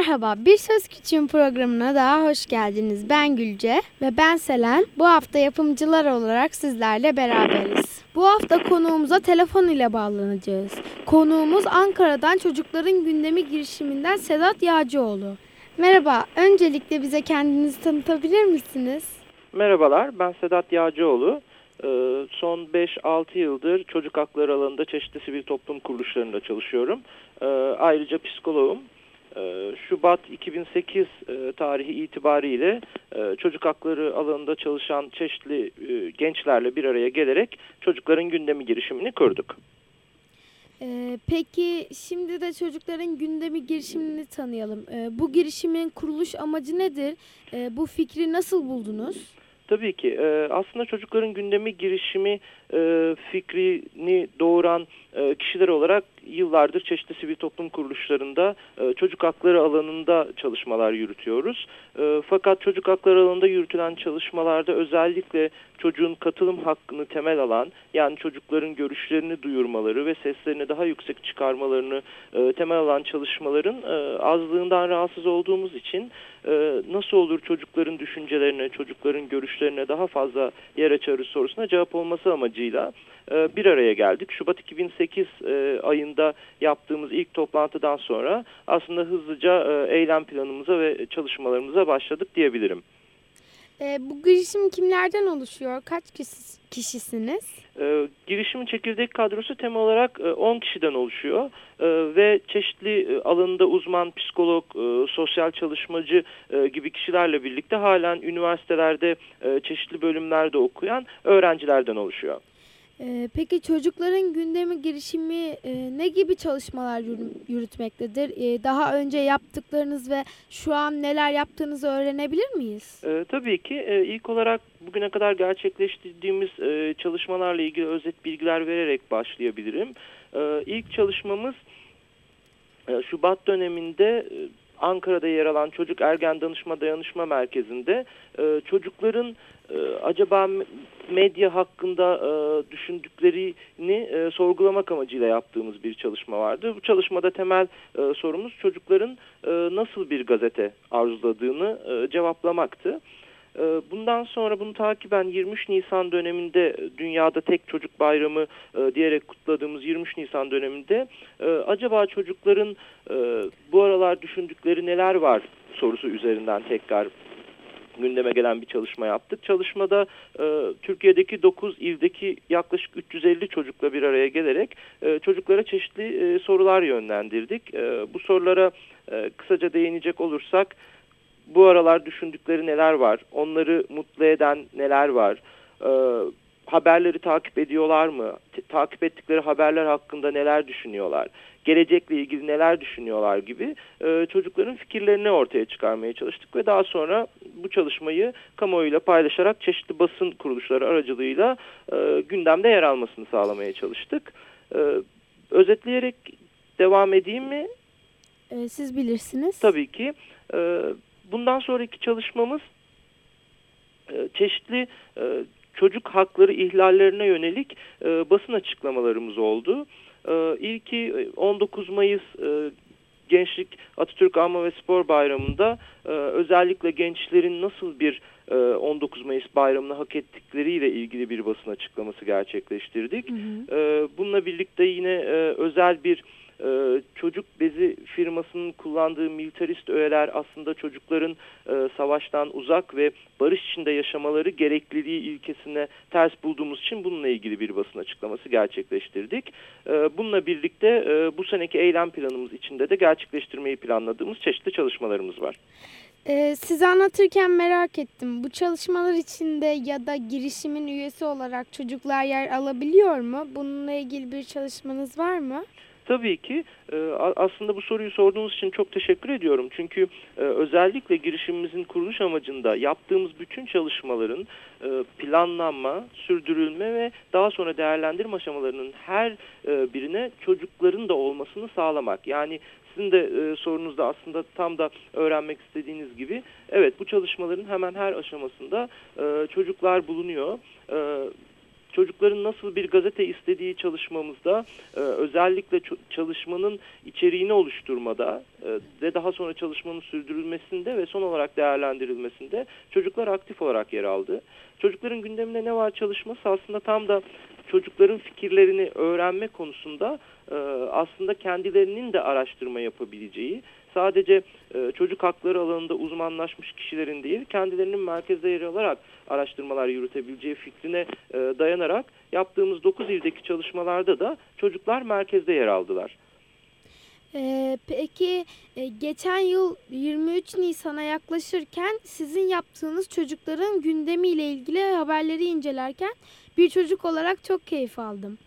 Merhaba, Bir Söz Küçüğün programına daha hoş geldiniz. Ben Gülce ve ben Selen. Bu hafta yapımcılar olarak sizlerle beraberiz. Bu hafta konuğumuza telefon ile bağlanacağız. Konuğumuz Ankara'dan Çocukların Gündemi girişiminden Sedat Yağcıoğlu. Merhaba, öncelikle bize kendinizi tanıtabilir misiniz? Merhabalar, ben Sedat Yağcıoğlu. Ee, son 5-6 yıldır çocuk hakları alanında çeşitli sivil toplum kuruluşlarında çalışıyorum. Ee, ayrıca psikoloğum. Ee, Şubat 2008 e, tarihi itibariyle e, çocuk hakları alanında çalışan çeşitli e, gençlerle bir araya gelerek çocukların gündemi girişimini kurduk. peki şimdi de çocukların gündemi girişimini tanıyalım. bu girişimin kuruluş amacı nedir? bu fikri nasıl buldunuz? Tabii ki. Aslında çocukların gündemi girişimi e, fikrini doğuran e, kişiler olarak yıllardır çeşitli sivil toplum kuruluşlarında e, çocuk hakları alanında çalışmalar yürütüyoruz. E, fakat çocuk hakları alanında yürütülen çalışmalarda özellikle çocuğun katılım hakkını temel alan yani çocukların görüşlerini duyurmaları ve seslerini daha yüksek çıkarmalarını e, temel alan çalışmaların e, azlığından rahatsız olduğumuz için e, nasıl olur çocukların düşüncelerine, çocukların görüşlerine daha fazla yer açarız sorusuna cevap olması amacıyla e, bir araya geldik. Şubat 2008 e, ayında yaptığımız ilk toplantıdan sonra aslında hızlıca e, eylem planımıza ve çalışmalarımıza başladık diyebilirim. E, bu girişim kimlerden oluşuyor? Kaç kişi, kişisiniz? E, girişimin çekirdek kadrosu temel olarak e, 10 kişiden oluşuyor e, ve çeşitli e, alanında uzman psikolog, e, sosyal çalışmacı e, gibi kişilerle birlikte halen üniversitelerde e, çeşitli bölümlerde okuyan öğrencilerden oluşuyor. Ee, peki çocukların gündemi girişimi e, ne gibi çalışmalar yürütmektedir? E, daha önce yaptıklarınız ve şu an neler yaptığınızı öğrenebilir miyiz? E, tabii ki. E, ilk olarak bugüne kadar gerçekleştirdiğimiz e, çalışmalarla ilgili özet bilgiler vererek başlayabilirim. E, ilk çalışmamız Şubat döneminde Ankara'da yer alan Çocuk Ergen Danışma Dayanışma Merkezi'nde e, çocukların e, acaba medya hakkında e, düşündüklerini e, sorgulamak amacıyla yaptığımız bir çalışma vardı. Bu çalışmada temel e, sorumuz çocukların e, nasıl bir gazete arzuladığını e, cevaplamaktı. E, bundan sonra bunu takiben 23 Nisan döneminde dünyada tek çocuk bayramı e, diyerek kutladığımız 23 Nisan döneminde e, acaba çocukların bu aralar düşündükleri neler var sorusu üzerinden tekrar gündeme gelen bir çalışma yaptık. Çalışmada e, Türkiye'deki 9 ildeki yaklaşık 350 çocukla bir araya gelerek e, çocuklara çeşitli e, sorular yönlendirdik. E, bu sorulara e, kısaca değinecek olursak bu aralar düşündükleri neler var, onları mutlu eden neler var, e, haberleri takip ediyorlar mı, T takip ettikleri haberler hakkında neler düşünüyorlar, gelecekle ilgili neler düşünüyorlar gibi e, çocukların fikirlerini ortaya çıkarmaya çalıştık ve daha sonra bu çalışmayı kamuoyuyla paylaşarak çeşitli basın kuruluşları aracılığıyla e, gündemde yer almasını sağlamaya çalıştık. E, özetleyerek devam edeyim mi? E, siz bilirsiniz. Tabii ki. E, bundan sonraki çalışmamız e, çeşitli e, çocuk hakları ihlallerine yönelik e, basın açıklamalarımız oldu. E, ilki 19 e, Mayıs e, Gençlik Atatürk Anma ve Spor Bayramı'nda e, özellikle gençlerin nasıl bir e, 19 Mayıs bayramını hak ettikleriyle ilgili bir basın açıklaması gerçekleştirdik. Hı hı. E, bununla birlikte yine e, özel bir e, çocuk bezi firmasının kullandığı militarist öğeler aslında çocukların e, savaştan uzak ve barış içinde yaşamaları gerekliliği ilkesine ters bulduğumuz için bununla ilgili bir basın açıklaması gerçekleştirdik. E, bununla birlikte e, bu seneki eylem planımız içinde de gerçekleştirmeyi planladığımız çeşitli çalışmalarımız var. Ee, size anlatırken merak ettim. Bu çalışmalar içinde ya da girişimin üyesi olarak çocuklar yer alabiliyor mu? Bununla ilgili bir çalışmanız var mı? Tabii ki e, aslında bu soruyu sorduğunuz için çok teşekkür ediyorum. Çünkü e, özellikle girişimimizin kuruluş amacında yaptığımız bütün çalışmaların e, planlanma, sürdürülme ve daha sonra değerlendirme aşamalarının her birine çocukların da olmasını sağlamak. Yani sizin de sorunuzda aslında tam da öğrenmek istediğiniz gibi evet bu çalışmaların hemen her aşamasında çocuklar bulunuyor çocukların nasıl bir gazete istediği çalışmamızda e, özellikle çalışmanın içeriğini oluşturmada e, ve daha sonra çalışmanın sürdürülmesinde ve son olarak değerlendirilmesinde çocuklar aktif olarak yer aldı. Çocukların gündeminde ne var çalışması aslında tam da çocukların fikirlerini öğrenme konusunda e, aslında kendilerinin de araştırma yapabileceği, sadece e, çocuk hakları alanında uzmanlaşmış kişilerin değil, kendilerinin merkezde yer alarak araştırmalar yürütebileceği fikrine e, dayanarak yaptığımız 9 ildeki çalışmalarda da çocuklar merkezde yer aldılar. Ee, peki e, geçen yıl 23 Nisan'a yaklaşırken sizin yaptığınız çocukların gündemiyle ilgili haberleri incelerken bir çocuk olarak çok keyif aldım.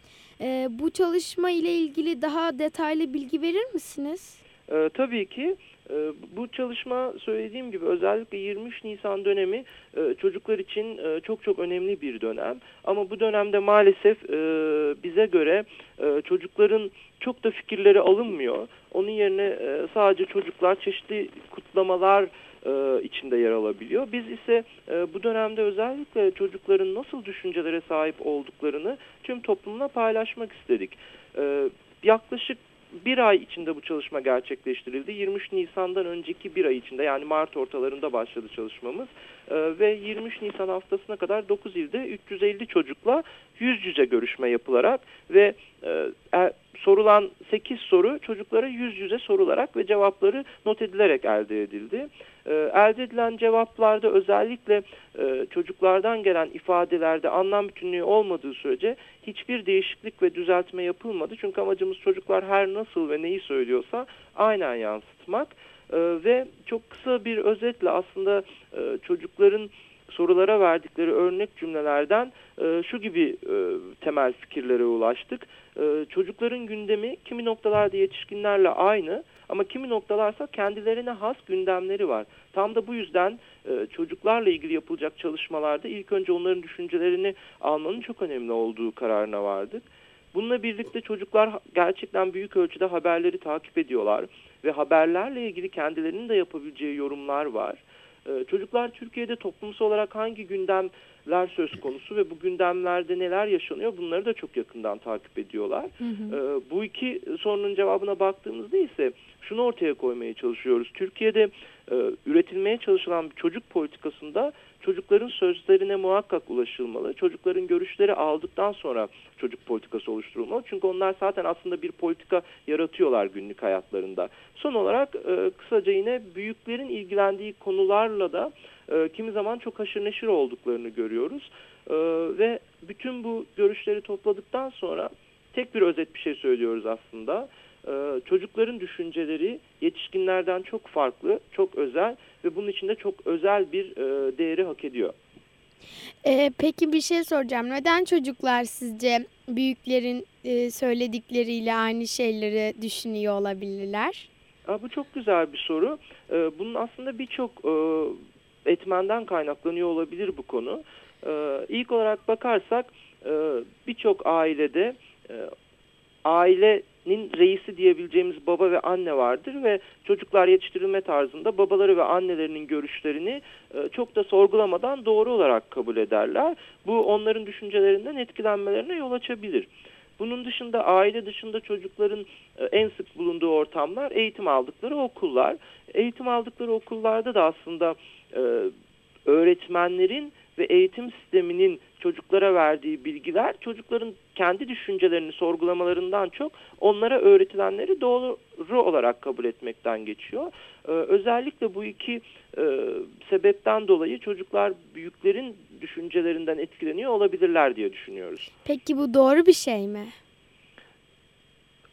Ee, bu çalışma ile ilgili daha detaylı bilgi verir misiniz? Ee, tabii ki. Ee, bu çalışma söylediğim gibi özellikle 23 Nisan dönemi e, çocuklar için e, çok çok önemli bir dönem. Ama bu dönemde maalesef e, bize göre çocukların çok da fikirleri alınmıyor. Onun yerine sadece çocuklar çeşitli kutlamalar içinde yer alabiliyor. Biz ise bu dönemde özellikle çocukların nasıl düşüncelere sahip olduklarını tüm toplumla paylaşmak istedik. Yaklaşık bir ay içinde bu çalışma gerçekleştirildi. 23 Nisan'dan önceki bir ay içinde yani Mart ortalarında başladı çalışmamız. Ee, ve 23 Nisan haftasına kadar 9 ilde 350 çocukla yüz yüze görüşme yapılarak ve e, e sorulan 8 soru çocuklara yüz yüze sorularak ve cevapları not edilerek elde edildi. E, elde edilen cevaplarda özellikle e, çocuklardan gelen ifadelerde anlam bütünlüğü olmadığı sürece hiçbir değişiklik ve düzeltme yapılmadı. Çünkü amacımız çocuklar her nasıl ve neyi söylüyorsa aynen yansıtmak. E, ve çok kısa bir özetle aslında e, çocukların sorulara verdikleri örnek cümlelerden e, şu gibi e, temel fikirlere ulaştık. E, çocukların gündemi kimi noktalarda yetişkinlerle aynı ama kimi noktalarsa kendilerine has gündemleri var. Tam da bu yüzden e, çocuklarla ilgili yapılacak çalışmalarda ilk önce onların düşüncelerini almanın çok önemli olduğu kararına vardık. Bununla birlikte çocuklar gerçekten büyük ölçüde haberleri takip ediyorlar ve haberlerle ilgili kendilerinin de yapabileceği yorumlar var. Ee, çocuklar Türkiye'de toplumsal olarak hangi gündemler söz konusu ve bu gündemlerde neler yaşanıyor bunları da çok yakından takip ediyorlar. Hı hı. Ee, bu iki sorunun cevabına baktığımızda ise şunu ortaya koymaya çalışıyoruz. Türkiye'de e, üretilmeye çalışılan bir çocuk politikasında çocukların sözlerine muhakkak ulaşılmalı. Çocukların görüşleri aldıktan sonra çocuk politikası oluşturulmalı. Çünkü onlar zaten aslında bir politika yaratıyorlar günlük hayatlarında. Son olarak e, kısaca yine büyüklerin ilgilendiği konularla da e, kimi zaman çok haşır neşir olduklarını görüyoruz. E, ve bütün bu görüşleri topladıktan sonra tek bir özet bir şey söylüyoruz aslında. Ee, çocukların düşünceleri yetişkinlerden çok farklı, çok özel ve bunun içinde çok özel bir e, değeri hak ediyor. Ee, peki bir şey soracağım. Neden çocuklar sizce büyüklerin e, söyledikleriyle aynı şeyleri düşünüyor olabilirler? Aa, bu çok güzel bir soru. Ee, bunun aslında birçok e, etmenden kaynaklanıyor olabilir bu konu. Ee, ilk olarak bakarsak e, birçok ailede e, aile nin reisi diyebileceğimiz baba ve anne vardır ve çocuklar yetiştirilme tarzında babaları ve annelerinin görüşlerini e, çok da sorgulamadan doğru olarak kabul ederler. Bu onların düşüncelerinden etkilenmelerine yol açabilir. Bunun dışında aile dışında çocukların e, en sık bulunduğu ortamlar eğitim aldıkları okullar. Eğitim aldıkları okullarda da aslında e, öğretmenlerin ve eğitim sisteminin çocuklara verdiği bilgiler çocukların kendi düşüncelerini sorgulamalarından çok onlara öğretilenleri doğru olarak kabul etmekten geçiyor. Ee, özellikle bu iki e, sebepten dolayı çocuklar büyüklerin düşüncelerinden etkileniyor olabilirler diye düşünüyoruz. Peki bu doğru bir şey mi?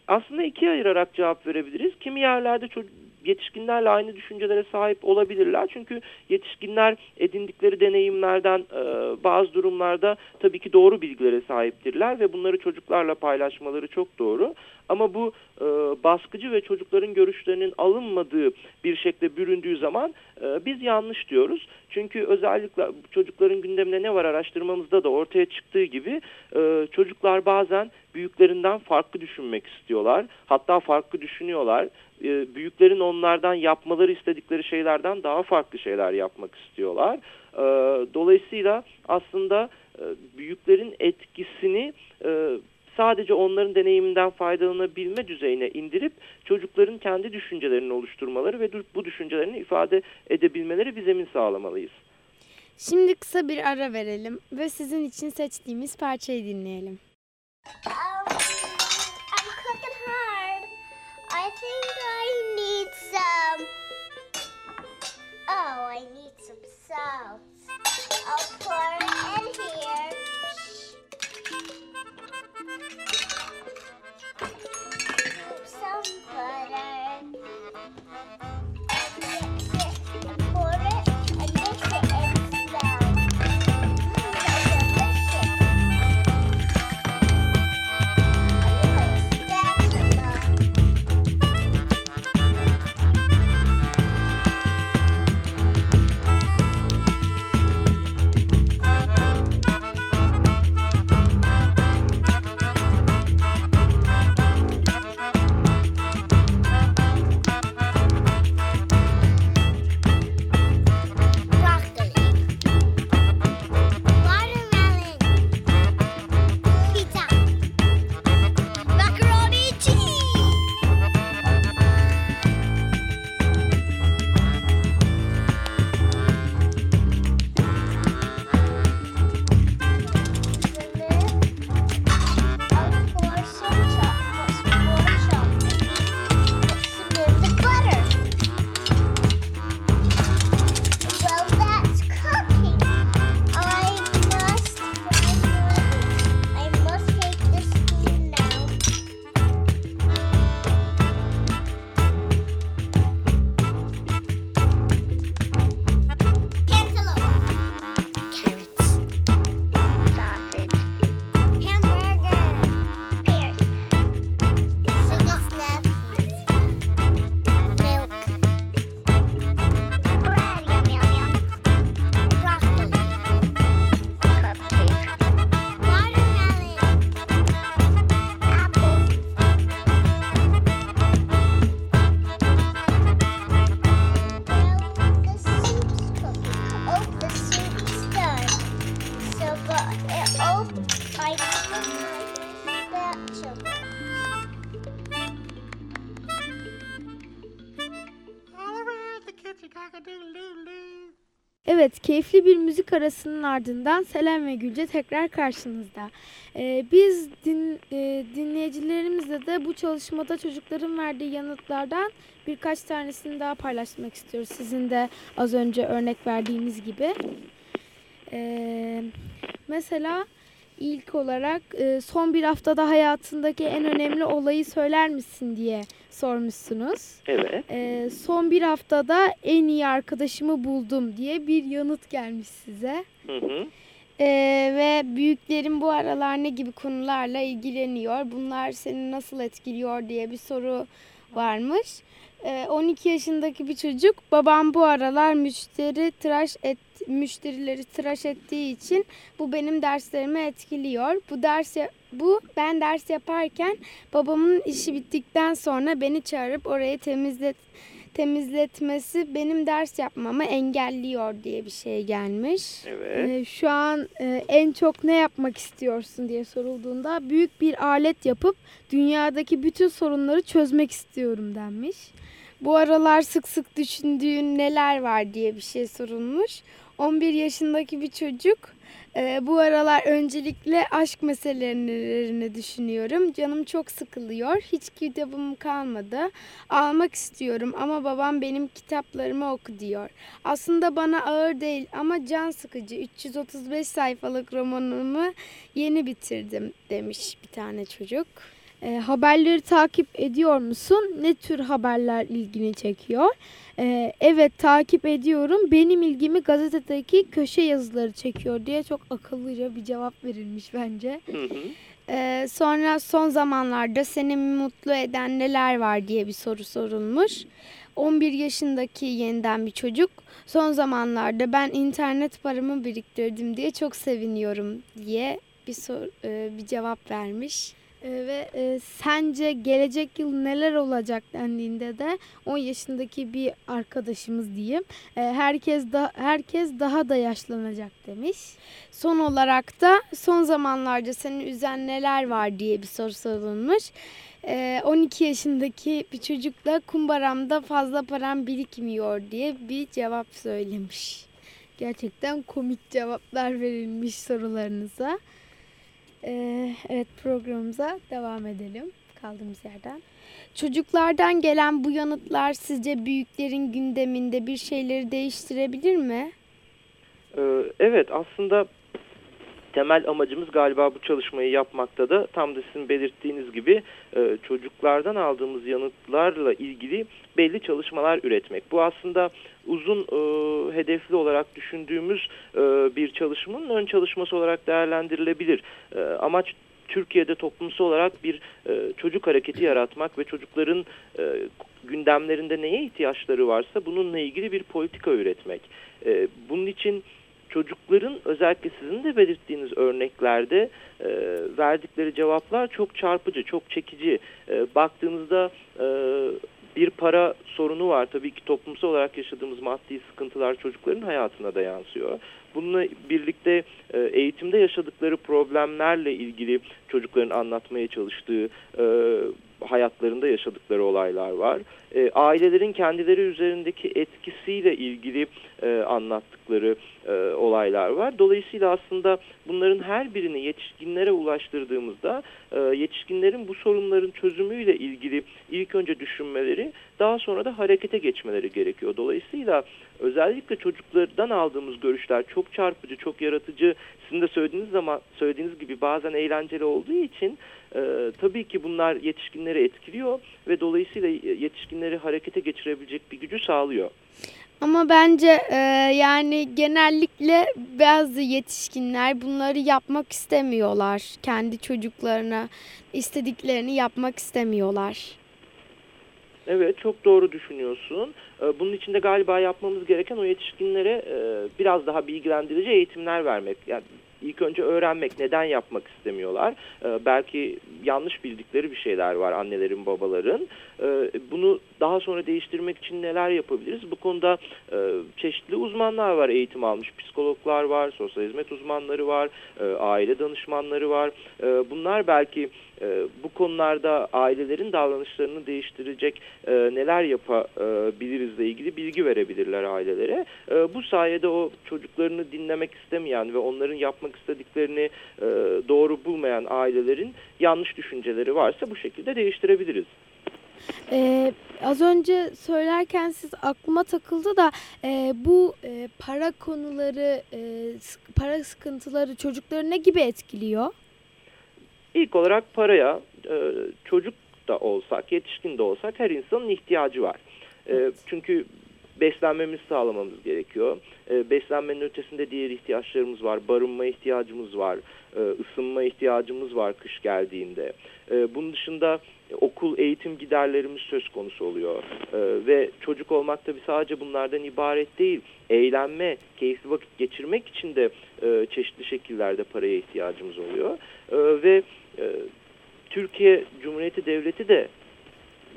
Aslında ikiye ayırarak cevap verebiliriz. Kimi yerlerde çocuk yetişkinlerle aynı düşüncelere sahip olabilirler. Çünkü yetişkinler edindikleri deneyimlerden e, bazı durumlarda tabii ki doğru bilgilere sahiptirler ve bunları çocuklarla paylaşmaları çok doğru. Ama bu e, baskıcı ve çocukların görüşlerinin alınmadığı bir şekilde büründüğü zaman e, biz yanlış diyoruz. Çünkü özellikle çocukların gündeminde ne var araştırmamızda da ortaya çıktığı gibi e, çocuklar bazen büyüklerinden farklı düşünmek istiyorlar. Hatta farklı düşünüyorlar. E, büyüklerin onlardan yapmaları istedikleri şeylerden daha farklı şeyler yapmak istiyorlar. E, dolayısıyla aslında e, büyüklerin etkisini e, sadece onların deneyiminden faydalanabilme düzeyine indirip çocukların kendi düşüncelerini oluşturmaları ve bu düşüncelerini ifade edebilmeleri bir zemin sağlamalıyız. Şimdi kısa bir ara verelim ve sizin için seçtiğimiz parçayı dinleyelim. Um, I'm cooking hard. I think I need some. Oh, I need some salt. I'll pour it in here. Some butter. Evet, keyifli bir müzik arasının ardından Selen ve Gülce tekrar karşınızda. Ee, biz din, e, dinleyicilerimizle de bu çalışmada çocukların verdiği yanıtlardan birkaç tanesini daha paylaşmak istiyoruz. Sizin de az önce örnek verdiğimiz gibi. Ee, mesela ilk olarak e, son bir haftada hayatındaki en önemli olayı söyler misin diye sormuşsunuz. Evet. E, son bir haftada en iyi arkadaşımı buldum diye bir yanıt gelmiş size. Hı hı. E, ve büyüklerin bu aralar ne gibi konularla ilgileniyor? Bunlar seni nasıl etkiliyor diye bir soru varmış. 12 yaşındaki bir çocuk babam bu aralar müşteri tıraş et müşterileri tıraş ettiği için bu benim derslerimi etkiliyor. Bu ders bu ben ders yaparken babamın işi bittikten sonra beni çağırıp orayı temizlet temizletmesi benim ders yapmamı engelliyor diye bir şey gelmiş. Evet. Ee, şu an e, en çok ne yapmak istiyorsun diye sorulduğunda büyük bir alet yapıp dünyadaki bütün sorunları çözmek istiyorum denmiş. Bu aralar sık sık düşündüğün neler var diye bir şey sorulmuş. 11 yaşındaki bir çocuk e, bu aralar öncelikle aşk meselelerini düşünüyorum. Canım çok sıkılıyor. Hiç kitabım kalmadı. Almak istiyorum ama babam benim kitaplarımı oku diyor. Aslında bana ağır değil ama can sıkıcı. 335 sayfalık romanımı yeni bitirdim demiş bir tane çocuk. E, haberleri takip ediyor musun? Ne tür haberler ilgini çekiyor? E, evet takip ediyorum. Benim ilgimi gazetedeki köşe yazıları çekiyor diye çok akıllıca bir cevap verilmiş bence. Hı hı. Ee, sonra son zamanlarda seni mutlu eden neler var diye bir soru sorulmuş. 11 yaşındaki yeniden bir çocuk son zamanlarda ben internet paramı biriktirdim diye çok seviniyorum diye bir sor, e, bir cevap vermiş. E, ve e, sence gelecek yıl neler olacak dendiğinde de 10 yaşındaki bir arkadaşımız diyeyim. E, herkes da herkes daha da yaşlanacak demiş. Son olarak da son zamanlarda seni üzen neler var diye bir soru sorulmuş. 12 yaşındaki bir çocukla kumbaramda fazla param birikmiyor diye bir cevap söylemiş. Gerçekten komik cevaplar verilmiş sorularınıza. Ee, evet programımıza devam edelim kaldığımız yerden. Çocuklardan gelen bu yanıtlar sizce büyüklerin gündeminde bir şeyleri değiştirebilir mi? Ee, evet aslında temel amacımız galiba bu çalışmayı yapmakta da tam da sizin belirttiğiniz gibi e, çocuklardan aldığımız yanıtlarla ilgili belli çalışmalar üretmek. Bu aslında uzun e, hedefli olarak düşündüğümüz e, bir çalışmanın ön çalışması olarak değerlendirilebilir. E, amaç Türkiye'de toplumsal olarak bir e, çocuk hareketi yaratmak ve çocukların e, gündemlerinde neye ihtiyaçları varsa bununla ilgili bir politika üretmek. E, bunun için çocukların özellikle sizin de belirttiğiniz örneklerde e, verdikleri cevaplar çok çarpıcı, çok çekici. E, baktığınızda e, bir para sorunu var. Tabii ki toplumsal olarak yaşadığımız maddi sıkıntılar çocukların hayatına da yansıyor. Bununla birlikte e, eğitimde yaşadıkları problemlerle ilgili çocukların anlatmaya çalıştığı e, hayatlarında yaşadıkları olaylar var. E, ailelerin kendileri üzerindeki etkisiyle ilgili e, anlattıkları e, olaylar var. Dolayısıyla aslında bunların her birini yetişkinlere ulaştırdığımızda e, yetişkinlerin bu sorunların çözümüyle ilgili ilk önce düşünmeleri daha sonra da harekete geçmeleri gerekiyor. Dolayısıyla özellikle çocuklardan aldığımız görüşler çok çarpıcı, çok yaratıcı. Sizin de söylediğiniz zaman söylediğiniz gibi bazen eğlenceli olduğu için e, tabii ki bunlar yetişkinleri etkiliyor ve dolayısıyla yetişkinleri harekete geçirebilecek bir gücü sağlıyor. Ama bence e, yani genellikle bazı yetişkinler bunları yapmak istemiyorlar. Kendi çocuklarına istediklerini yapmak istemiyorlar. Evet çok doğru düşünüyorsun. E, bunun için de galiba yapmamız gereken o yetişkinlere e, biraz daha bilgilendirici eğitimler vermek. Yani ilk önce öğrenmek neden yapmak istemiyorlar. Ee, belki yanlış bildikleri bir şeyler var annelerin babaların. Ee, bunu daha sonra değiştirmek için neler yapabiliriz? Bu konuda e, çeşitli uzmanlar var eğitim almış. Psikologlar var, sosyal hizmet uzmanları var, e, aile danışmanları var. Bunlar belki e, bu konularda ailelerin davranışlarını değiştirecek e, neler yapabilirizle ilgili bilgi verebilirler ailelere. E, bu sayede o çocuklarını dinlemek istemeyen ve onların yapmak istediklerini e, doğru bulmayan ailelerin yanlış düşünceleri varsa bu şekilde değiştirebiliriz. Ee, az önce söylerken siz aklıma takıldı da e, bu e, para konuları, e, para sıkıntıları çocukları ne gibi etkiliyor? İlk olarak paraya e, çocuk da olsak, yetişkin de olsak her insanın ihtiyacı var. E, çünkü beslenmemizi sağlamamız gerekiyor. E, beslenmenin ötesinde diğer ihtiyaçlarımız var. Barınma ihtiyacımız var. E, ısınma ihtiyacımız var kış geldiğinde. E, bunun dışında okul eğitim giderlerimiz söz konusu oluyor. E, ve çocuk olmak tabii sadece bunlardan ibaret değil. Eğlenme, keyifli vakit geçirmek için de e, çeşitli şekillerde paraya ihtiyacımız oluyor. E, ve e, Türkiye Cumhuriyeti Devleti de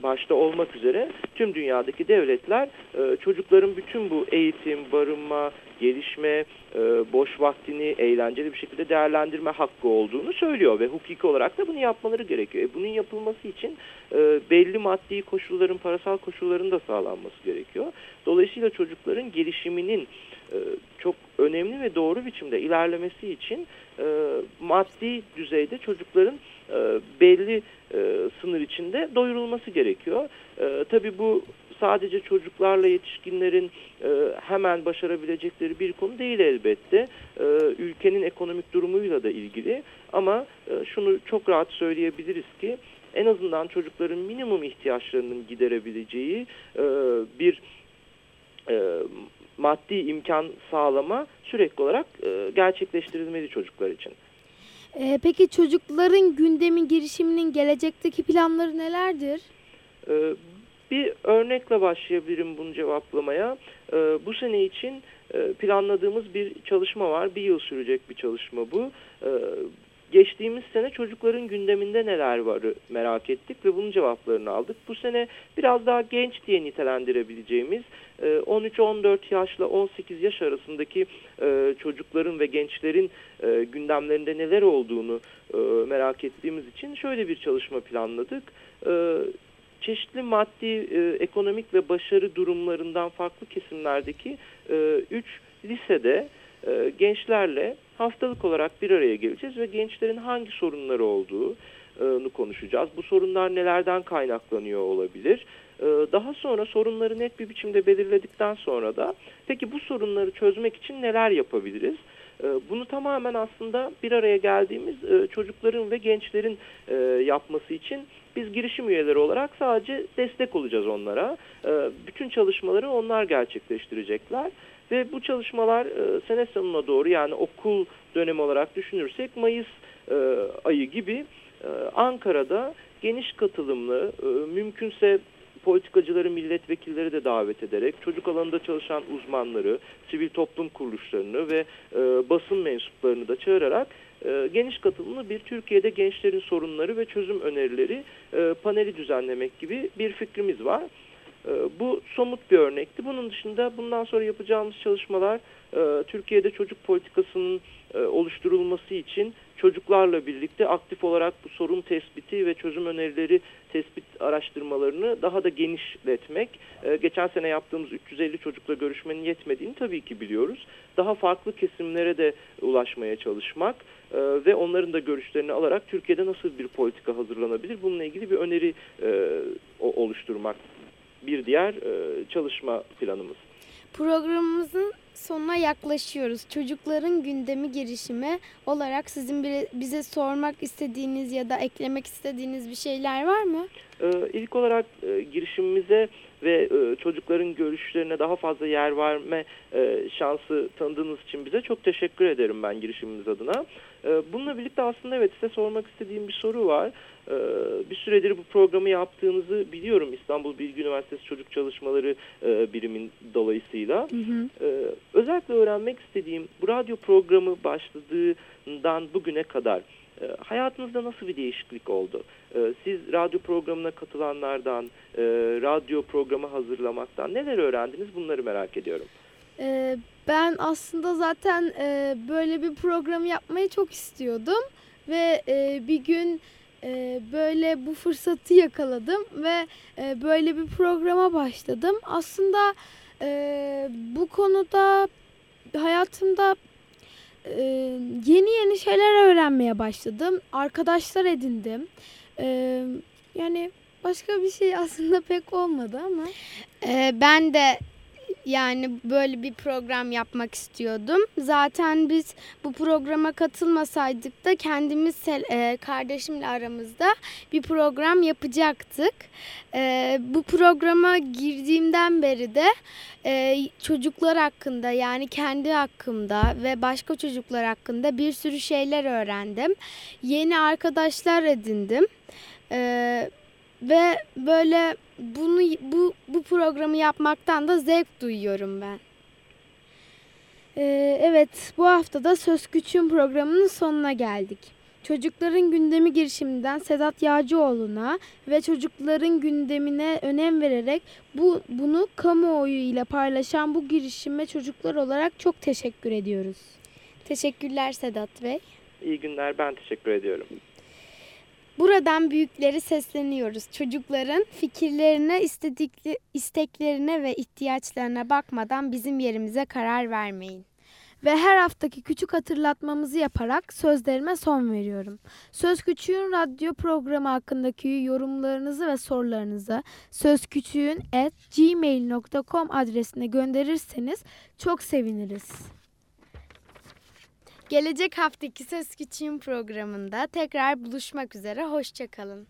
başta olmak üzere tüm dünyadaki devletler e, çocukların bütün bu eğitim, barınma, gelişme, e, boş vaktini eğlenceli bir şekilde değerlendirme hakkı olduğunu söylüyor ve hukuki olarak da bunu yapmaları gerekiyor. E, bunun yapılması için belli maddi koşulların, parasal koşulların da sağlanması gerekiyor. Dolayısıyla çocukların gelişiminin çok önemli ve doğru biçimde ilerlemesi için e, maddi düzeyde çocukların e, belli e, sınır içinde doyurulması gerekiyor. E, tabii bu sadece çocuklarla yetişkinlerin e, hemen başarabilecekleri bir konu değil elbette. E, ülkenin ekonomik durumuyla da ilgili ama e, şunu çok rahat söyleyebiliriz ki en azından çocukların minimum ihtiyaçlarının giderebileceği e, bir e, maddi imkan sağlama sürekli olarak e, gerçekleştirilmeli çocuklar için. Ee, peki çocukların gündemin girişiminin gelecekteki planları nelerdir? Ee, bir örnekle başlayabilirim bunu cevaplamaya. Bu sene için e, planladığımız bir çalışma var. Bir yıl sürecek bir çalışma bu. Geçtiğimiz sene çocukların gündeminde neler varı merak ettik ve bunun cevaplarını aldık. Bu sene biraz daha genç diye nitelendirebileceğimiz 13-14 e, yaşla 18 yaş arasındaki e, çocukların ve gençlerin e, gündemlerinde neler olduğunu merak ettiğimiz için şöyle bir çalışma planladık. Çeşitli maddi, ekonomik ve başarı durumlarından farklı kesimlerdeki 3 lisede gençlerle haftalık olarak bir araya geleceğiz ve gençlerin hangi sorunları olduğunu konuşacağız. Bu sorunlar nelerden kaynaklanıyor olabilir? Ee, daha sonra sorunları net bir biçimde belirledikten sonra da peki bu sorunları çözmek için neler yapabiliriz? Ee, bunu tamamen aslında bir araya geldiğimiz e, çocukların ve gençlerin e, yapması için biz girişim üyeleri olarak sadece destek olacağız onlara. Ee, bütün çalışmaları onlar gerçekleştirecekler. Ve bu çalışmalar e, sene sonuna doğru yani okul dönemi olarak düşünürsek Mayıs ayı gibi Ankara'da geniş katılımlı, mümkünse politikacıları, milletvekilleri de davet ederek çocuk alanında çalışan uzmanları, sivil toplum kuruluşlarını ve e, basın mensuplarını da çağırarak e, geniş katılımlı bir Türkiye'de gençlerin sorunları ve çözüm önerileri e, paneli düzenlemek gibi bir fikrimiz var. E, bu somut bir örnekti. Bunun dışında bundan sonra yapacağımız çalışmalar e, Türkiye'de çocuk politikasının e, oluşturulması için çocuklarla birlikte aktif olarak bu sorun tespiti ve çözüm önerileri tespit araştırmalarını daha da genişletmek. E, geçen sene yaptığımız 350 çocukla görüşmenin yetmediğini tabii ki biliyoruz. Daha farklı kesimlere de ulaşmaya çalışmak e, ve onların da görüşlerini alarak Türkiye'de nasıl bir politika hazırlanabilir bununla ilgili bir öneri oluşturmak bir diğer çalışma planımız. Programımızın sonuna yaklaşıyoruz. Çocukların gündemi girişimi olarak sizin bize sormak istediğiniz ya da eklemek istediğiniz bir şeyler var mı? Ee, ilk olarak e, girişimimize ve e, çocukların görüşlerine daha fazla yer verme e, şansı tanıdığınız için bize çok teşekkür ederim ben girişimimiz adına. E, bununla birlikte aslında evet size sormak istediğim bir soru var. E, bir süredir bu programı yaptığınızı biliyorum İstanbul Bilgi Üniversitesi Çocuk Çalışmaları e, birimin dolayısıyla. Hı hı. E, özellikle öğrenmek istediğim bu radyo programı başladığından bugüne kadar e, hayatınızda nasıl bir değişiklik oldu? E, siz radyo programına katılanlardan, e, radyo programı hazırlamaktan neler öğrendiniz bunları merak ediyorum. Ben aslında zaten böyle bir program yapmayı çok istiyordum ve bir gün böyle bu fırsatı yakaladım ve böyle bir programa başladım. Aslında bu konuda hayatımda e, yeni yeni şeyler öğrenmeye başladım. Arkadaşlar edindim. E, yani başka bir şey aslında pek olmadı ama. E, ben de yani böyle bir program yapmak istiyordum. Zaten biz bu programa katılmasaydık da kendimiz e, kardeşimle aramızda bir program yapacaktık. E, bu programa girdiğimden beri de e, çocuklar hakkında yani kendi hakkımda ve başka çocuklar hakkında bir sürü şeyler öğrendim. Yeni arkadaşlar edindim. Evet ve böyle bunu bu bu programı yapmaktan da zevk duyuyorum ben. Ee, evet, bu hafta da Söz Küçüğün programının sonuna geldik. Çocukların gündemi girişiminden Sedat Yağcıoğlu'na ve çocukların gündemine önem vererek bu bunu kamuoyu ile paylaşan bu girişime çocuklar olarak çok teşekkür ediyoruz. Teşekkürler Sedat Bey. İyi günler, ben teşekkür ediyorum. Buradan büyükleri sesleniyoruz. Çocukların fikirlerine, istedikli, isteklerine ve ihtiyaçlarına bakmadan bizim yerimize karar vermeyin. Ve her haftaki küçük hatırlatmamızı yaparak sözlerime son veriyorum. Söz Küçüğün radyo programı hakkındaki yorumlarınızı ve sorularınızı sözküçüğün at gmail.com adresine gönderirseniz çok seviniriz. Gelecek haftaki Söz Küçüğün programında tekrar buluşmak üzere. Hoşçakalın.